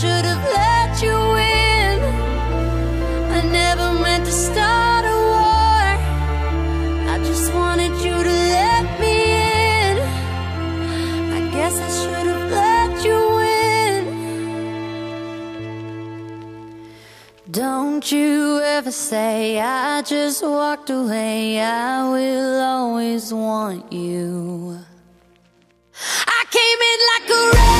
should have let you. I never meant to start a war. I just wanted you to let me in. I guess I should have let you in. Don't you ever say I just walked away. I will always want you. I came in like a wreck.